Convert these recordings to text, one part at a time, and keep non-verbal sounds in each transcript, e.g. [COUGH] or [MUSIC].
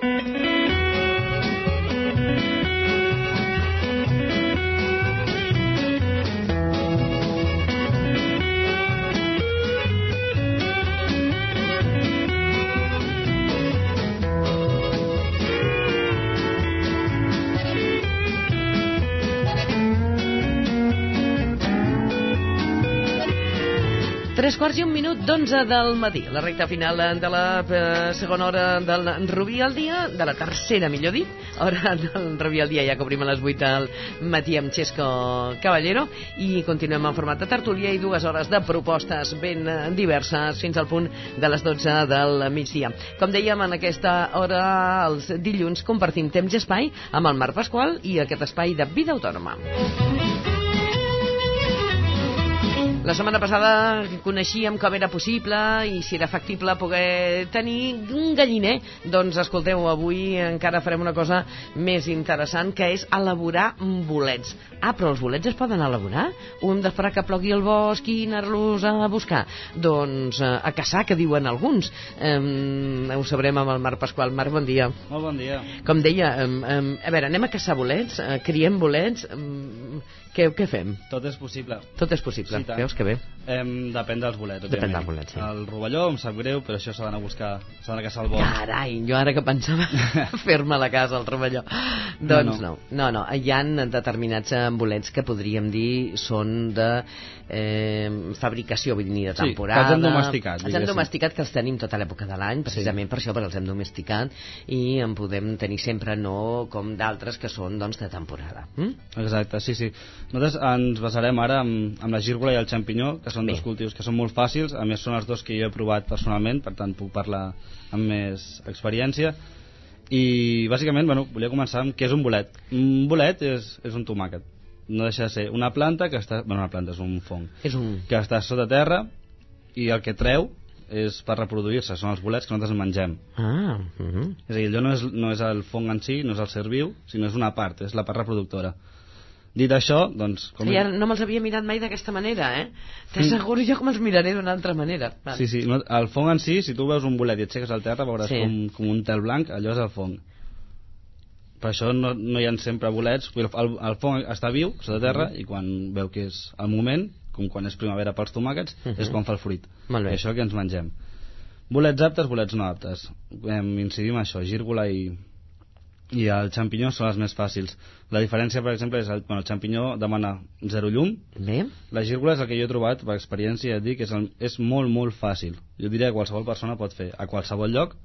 Thank you. Tres quarts i un minut d'onze del matí, la recta final de la eh, segona hora del Rubí al dia, de la tercera, millor dit, hora [LAUGHS] del Rubí al dia, ja cobrim a les 8 del matí amb Xesco Caballero, i continuem en format de tertúlia i dues hores de propostes ben eh, diverses fins al punt de les 12 del migdia. Com dèiem, en aquesta hora, els dilluns, compartim temps i espai amb el Marc Pasqual i aquest espai de vida autònoma. La setmana passada coneixíem com era possible i si era factible poder tenir un galliner. Doncs escolteu, avui encara farem una cosa més interessant que és elaborar bolets. Ah, però els bolets es poden elaborar? O hem d'esperar que plogui el bosc i anar-los a buscar? Doncs eh, a caçar, que diuen alguns. Um, ho sabrem amb el Marc Pasqual. Marc, bon dia. Molt bon dia. Com deia, um, um, a veure, anem a caçar bolets, uh, criem bolets, um, què, què fem? Tot és possible. Tot és possible, Sí, tant. veus que bé? Em, depèn dels bolets, Depèn òbviament. dels bolets, sí. El rovelló em sap greu, però això s'ha d'anar a buscar, s'ha d'anar a caçar al bosc. Carai, jo ara que pensava [LAUGHS] fer-me la casa al rovelló. Doncs no. no. no, no, hi han determinats eh, bolets que podríem dir són de eh, fabricació, vull dir, de Sí, temporada. que els hem domesticat, Els hem domesticat, que els tenim tota l'època de l'any, precisament per això, perquè els hem domesticat, i en podem tenir sempre no com d'altres que són doncs, de temporada. Mm? Exacte, sí, sí. Nosaltres ens basarem ara amb, amb la gírgola i el xampinyó, que són Bé. dos cultius que són molt fàcils, a més són els dos que jo he provat personalment, per tant puc parlar amb més experiència. I bàsicament, bueno, volia començar amb què és un bolet. Un bolet és, és un tomàquet. No deixa de ser una planta que està... Bueno, una planta és un fong. És un... que està sota terra i el que treu és per reproduir-se, són els bolets que nosaltres mengem. Ah, uh -huh. És a dir, allò no és, no és el fong en si, no és el ser viu, sinó és una part, és la part reproductora. Dit això, doncs... Com... Ja no me'ls havia mirat mai d'aquesta manera, eh? T'asseguro jo que me'ls miraré d'una altra manera. Val. Sí, sí, no, el fong en si, si tu veus un bolet i et aixeques al terra, veuràs Sí. sí. com, com un tel blanc, allò és el fong. Per això no, no hi ha sempre bolets, el, el fong està viu, sota terra, i quan veu que és el moment, com quan és primavera pels tomàquets, uh -huh. és quan fa el fruit. Molt bé. I això que ens mengem. Bolets aptes, bolets no aptes. Hem incidim en això, gírgola i, i el xampinyó són els més fàcils. La diferència, per exemple, és el, bueno, el xampinyó demana zero llum, Bé, la gírgola és el que jo he trobat per experiència, et dic, és, el, és molt, molt fàcil. Jo diria que qualsevol persona pot fer. A qualsevol lloc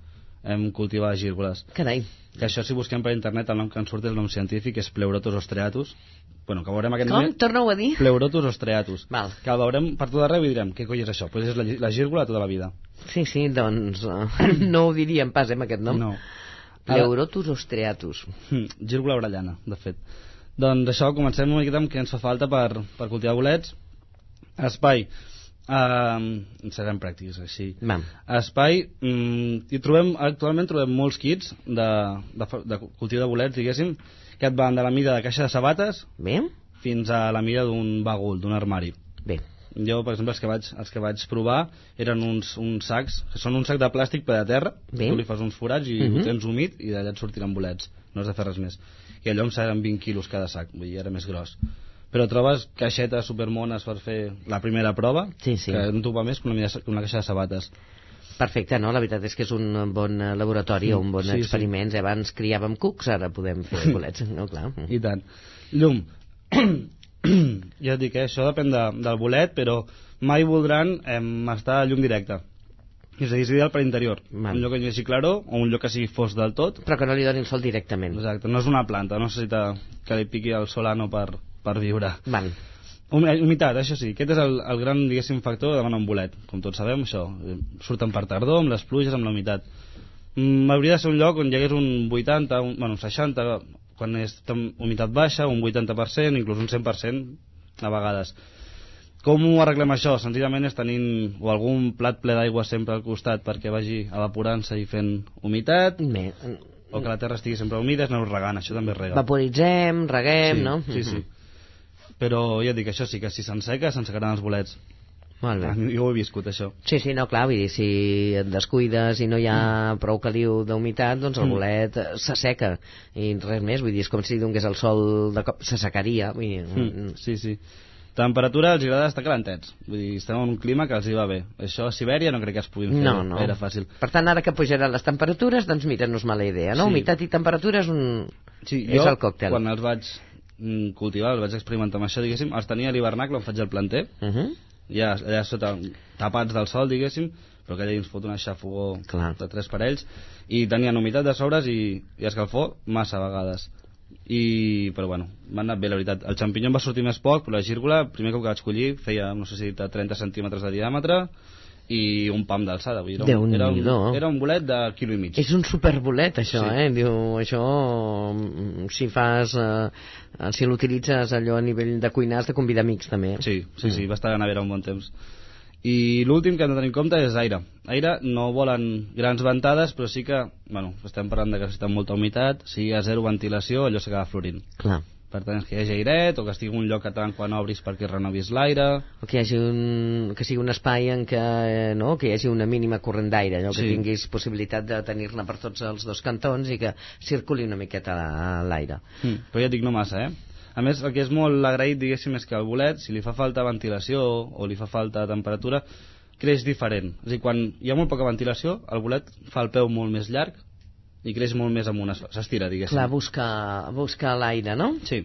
hem cultivat gírgoles. carai. Que això, si busquem per internet, el nom que ens surt és el nom científic, és Pleurotus ostreatus. Bueno, que veurem aquest Com? nom... Torna-ho a dir? Pleurotus ostreatus. Val. Que el veurem per tot arreu i direm, què coi és això? Pues és la, la gírgola tota la vida. Sí, sí, doncs uh, [CLEARS THROAT] no ho diríem pas, eh, amb aquest nom. No. Pleurotus ostreatus. Hm, gírgola orellana, de fet. Doncs això, comencem una miqueta amb què ens fa falta per, per cultivar bolets. Espai. Uh, serem pràctics, així. Va. Espai, mm, i trobem, actualment trobem molts kits de, de, de cultiu de bolets, diguéssim, que et van de la mida de caixa de sabates Bé? fins a la mida d'un bagul, d'un armari. Bé. Jo, per exemple, els que vaig, els que vaig provar eren uns, uns sacs, que són un sac de plàstic per a terra, Bé. tu li fas uns forats i Mhm. ho tens humit i d'allà et sortiran bolets, no has de fer res més. I allò em seran 20 quilos cada sac, vull dir, era més gros. Però trobes caixetes supermones per fer la primera prova, Sí, sí. que no t'ho va més que una, que una caixa de sabates. Perfecte, no? La veritat és que és un bon eh, laboratori o un bon Sí, sí. experiment. Eh? Abans criàvem cucs, ara podem fer [LAUGHS] bolets. No, clar. I tant. Llum. [COUGHS] [CLEARS THROAT] ja et dic, eh, això depèn de, del bolet, però mai voldran eh, estar a llum directa. És a dir, és ideal per interior. Un lloc que hi hagi claror o un lloc que sigui fos del tot. Però que no li donin sol directament. Exacte, no és una planta, no necessita que li piqui el solano per, per viure. Val. Eh, Humitat, això sí, aquest és el, el gran, diguéssim, factor demana un bolet. Com tots sabem, això, eh, surten per tardor, amb les pluges, amb la humitat. Mm, hauria de ser un lloc on hi hagués un 80, un, bueno, un 60, quan és tam- humitat baixa, un 80%, inclús un 100% a vegades. Com ho arreglem això? Senzillament és tenint o algun plat ple d'aigua sempre al costat perquè vagi evaporant-se i fent humitat, Bé. o que la terra estigui sempre humida, és anar regant, això també es rega. Vaporitzem, reguem, sí, no? Sí, sí. Mhm. Però ja et dic, això sí, que si s'enseca, s'ensecaran els bolets. Molt bé. [LAUGHS] Jo ho he viscut, això. Sí, sí, no, clar, vull dir, si et descuides i no hi ha prou caliu d'humitat, doncs el Mm. bolet eh, s'asseca i res més, vull dir, és com si donés el sol de cop, s'assecaria, vull dir, Mm, sí, sí. Temperatura els agrada estar calentets. Vull dir, estem en un clima que els hi va bé. Això a Sibèria no crec que es puguin fer no, no. gaire fàcil. Per tant, ara que pujaran les temperatures, doncs mira, no és mala idea, no? Sí. Humitat i temperatura és un... Sí, és jo, el còctel. quan els vaig mm, cultivar, els vaig experimentar amb això, diguéssim, els tenia a l'hivernacle on faig el planter, Uh -huh. Ja allà sota, tapats del sol, diguéssim, però que allà ens fot una xafogó Clar. de tres parells, i tenien humitat de sobres i, i escalfor massa vegades. I, però bueno, m'ha anat bé, la veritat. El xampinyó em va sortir més poc, però la gírgola, el primer cop que vaig collir, feia, no sé si de 30 centímetres de diàmetre i un pam d'alçada. vull dir, Era, un, era, un, era un bolet de quilo i mig. És un superbolet, això, Sí. eh? Diu, això, mm, si fas... Eh, si l'utilitzes allò a nivell de cuinar, has de convidar amics, també. Sí, sí, sí, va estar a nevera un bon temps. I l'últim que hem de tenir en compte és aire. Aire no volen grans ventades, però sí que, bueno, estem parlant de que necessiten molta humitat, si hi ha zero ventilació, allò s'acaba florint. Clar. Per tant, que hi hagi airet, o que estigui un lloc que tant quan obris perquè renovis l'aire... O que hi hagi un, que sigui un espai en què, eh, no, que hi hagi una mínima corrent d'aire, allò que Sí. tinguis possibilitat de tenir-ne per tots els dos cantons i que circuli una miqueta l'aire. Mm. Però ja dic, no massa, eh? A més, el que és molt agraït, diguéssim, és que el bolet, si li fa falta ventilació o li fa falta temperatura, creix diferent. És a dir, quan hi ha molt poca ventilació, el bolet fa el peu molt més llarg i creix molt més amunt, es- s'estira, diguéssim. Clar, busca, busca l'aire, no? Sí,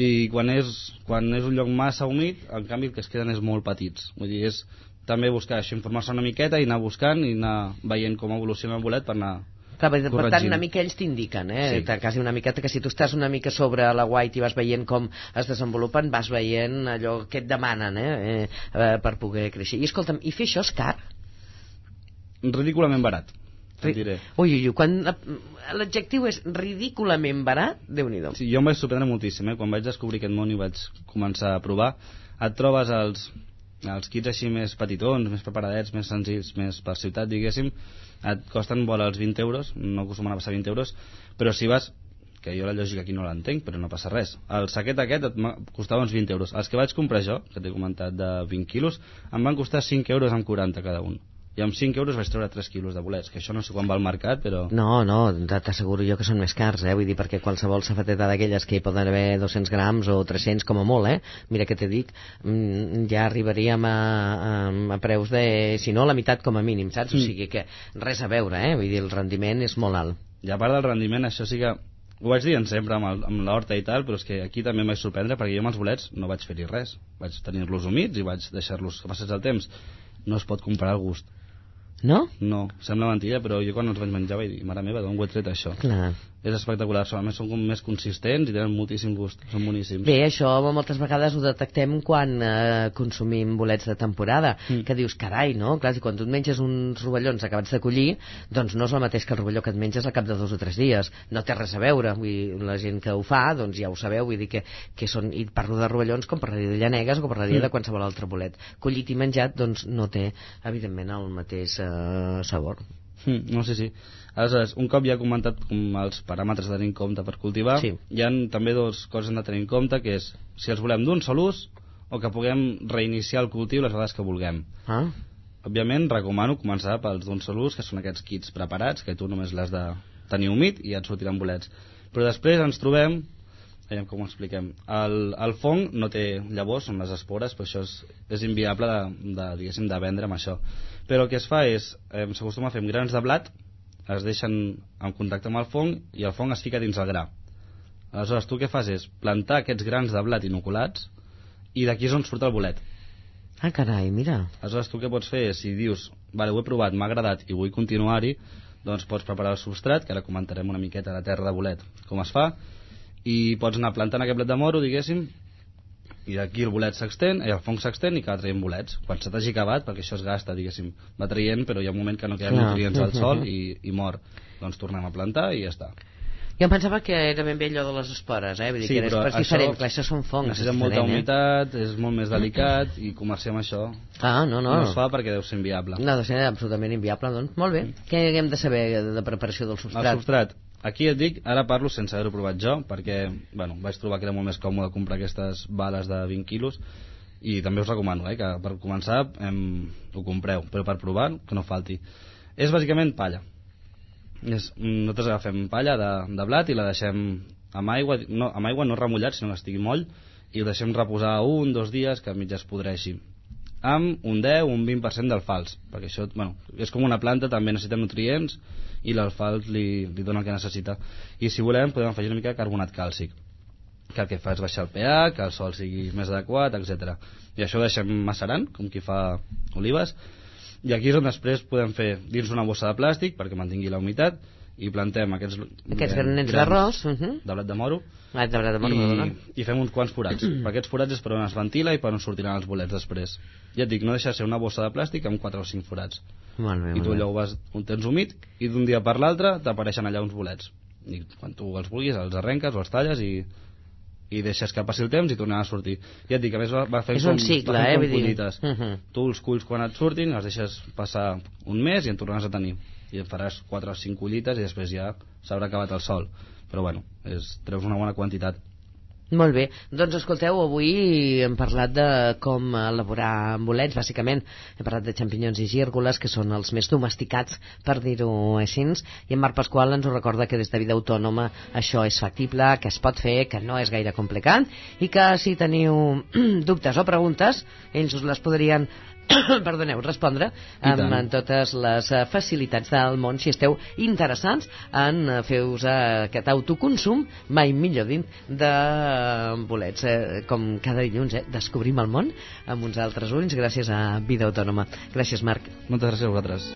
i quan és, quan és un lloc massa humit, en canvi el que es queden és molt petits. Vull dir, és també buscar això, informar-se una miqueta i anar buscant i anar veient com evoluciona el bolet per anar... Clar, per, per tant, Corregint. una mica ells t'indiquen, eh? Sí. Sí. Quasi una miqueta que si tu estàs una mica sobre la white i vas veient com es desenvolupen, vas veient allò que et demanen, eh? eh, eh per poder créixer. I escolta'm, i fer això és car? Ridículament barat, et diré. Ui, ui, ui, quan l'adjectiu és ridículament barat, déu nhi Sí, jo em vaig sorprendre moltíssim, eh? quan vaig descobrir aquest món i vaig començar a provar, et trobes els, els kits així més petitons, més preparadets, més senzills, més per ciutat, diguéssim, et costen vora els 20 euros, no acostumen a passar 20 euros, però si vas que jo la lògica aquí no l'entenc, però no passa res. El saquet aquest et costava uns 20 euros. Els que vaig comprar jo, que t'he comentat de 20 quilos, em van costar 5 euros amb 40 cada un. I amb 5 euros vaig treure 3 quilos de bolets, que això no sé quan va al mercat, però... No, no, t'asseguro jo que són més cars, eh? Vull dir, perquè qualsevol safateta d'aquelles que hi poden haver 200 grams o 300 com a molt, eh? Mira que te dic, mm, ja arribaríem a, a, a preus de, si no, la meitat com a mínim, saps? O Mm. sigui que res a veure, eh? Vull dir, el rendiment és molt alt. I a part del rendiment, això sí que ho vaig dient sempre amb, el, amb l'horta i tal, però és que aquí també em vaig sorprendre perquè jo amb els bolets no vaig fer-hi res. Vaig tenir-los humits i vaig deixar-los que passés el temps. No es pot comparar el gust. No? No, sembla mentida, però jo quan els vaig menjar vaig dir, mare meva, d'on ho he tret això? Clar. És espectacular, a més són com més consistents i tenen moltíssim gust, són boníssims. Bé, això moltes vegades ho detectem quan eh, consumim bolets de temporada, Mm. que dius, carai, no? Clar, si quan tu et menges uns rovellons acabats de collir, doncs no és el mateix que el rovelló que et menges al cap de dos o tres dies. No té res a veure. Vull dir, la gent que ho fa, doncs ja ho sabeu, vull dir que, que són, i parlo de rovellons com parlaria de llanegues o parlaria Mm. de qualsevol altre bolet. Collit i menjat, doncs no té, evidentment, el mateix eh, sabor. Mm, no sé si. Aleshores, un cop ja he comentat com els paràmetres a tenir en compte per cultivar, Sí. hi han també dues coses a tenir en compte, que és si els volem d'un sol ús o que puguem reiniciar el cultiu les vegades que vulguem. Ah? Òbviament, recomano començar pels d'un sol ús, que són aquests kits preparats, que tu només l'has de tenir humit i ja et sortiran bolets. Però després ens trobem, aviam com ho expliquem, el, el fong no té llavors, són les espores, però això és, és inviable de, de, diguéssim, de vendre amb això. Però el que es fa és, eh, s'acostuma a fer grans de blat, es deixen en contacte amb el fong i el fong es fica dins el gra. Aleshores, tu què fas és plantar aquests grans de blat inoculats i d'aquí és on surt el bolet. Ah, carai, mira. Aleshores, tu què pots fer? Si dius, vale, ho he provat, m'ha agradat i vull continuar-hi, doncs pots preparar el substrat, que ara comentarem una miqueta la terra de bolet, com es fa, i pots anar plantant aquest blet de moro, diguéssim, i d'aquí el bolet s'extén, i el fong s'extén i acaba traient bolets. Quan se t'hagi acabat, perquè això es gasta, diguéssim, va traient, però hi ha un moment que no queden nutrients al sol [LAUGHS] i, i mor. Doncs tornem a plantar i ja està. Jo em pensava que era ben bé allò de les espores, eh? Vull dir Sí, que era, però és això diferent, clar, això són fongs. és Necessita molta eh? humitat, és molt més delicat, i comerciar amb això Ah, no, no. no es fa perquè deu ser inviable. No, ha de ser absolutament inviable, doncs. Molt bé. Què hem de saber de preparació del El substrat? Aquí et dic, ara parlo sense haver-ho provat jo, perquè bueno, vaig trobar que era molt més còmode comprar aquestes bales de 20 quilos, i també us recomano eh, que per començar em, ho compreu, però per provar que no falti. És bàsicament palla. És, nosaltres agafem palla de, de blat i la deixem amb aigua, no, amb aigua no remullat, sinó que estigui moll, i ho deixem reposar un, dos dies que mig es podreixi amb un 10 o un 20% d'alfals perquè això bueno, és com una planta també necessita nutrients i l'alfals li, li dona el que necessita i si volem podem afegir una mica de carbonat càlcic que el que fa és baixar el pH, que el sol sigui més adequat, etc. I això ho deixem macerant, com qui fa olives, i aquí és on després podem fer dins una bossa de plàstic perquè mantingui la humitat i plantem aquests, aquests granets d'arròs uh -huh. de blat de moro. Ah, de blat de moro i, i fem uns quants forats. Per aquests forats és per on es ventila i per on sortiran els bolets després. Ja et dic, no deixa de ser una bossa de plàstic amb 4 o 5 forats. Molt bé, i tu allò ho vas, ho tens humit i d'un dia per l'altre t'apareixen allà uns bolets. I quan tu els vulguis els arrenques o els talles i, i deixes que passi el temps i tornen a sortir. Ja et dic, a més va, va fent És un com, cicle, va fent eh, com collites Uh -huh. tu els culls quan et surtin els deixes passar un mes i en tornaràs a tenir i en faràs 4 o 5 collites i després ja s'haurà acabat el sol. Però bueno, és, treus una bona quantitat. Molt bé, doncs escolteu, avui hem parlat de com elaborar bolets, bàsicament. Hem parlat de xampinyons i gírgoles, que són els més domesticats, per dir-ho així, i en Marc Pasqual ens ho recorda que des de vida autònoma això és factible, que es pot fer, que no és gaire complicat, i que si teniu [CLEARS THROAT] dubtes o preguntes, ells us les podrien [COUGHS] perdoneu, respondre amb, amb totes les eh, facilitats del món si esteu interessants en eh, fer-vos eh, aquest autoconsum mai millor dit de bolets eh, com cada dilluns eh, descobrim el món amb uns altres ulls gràcies a Vida Autònoma. Gràcies Marc. Moltes gràcies a vosaltres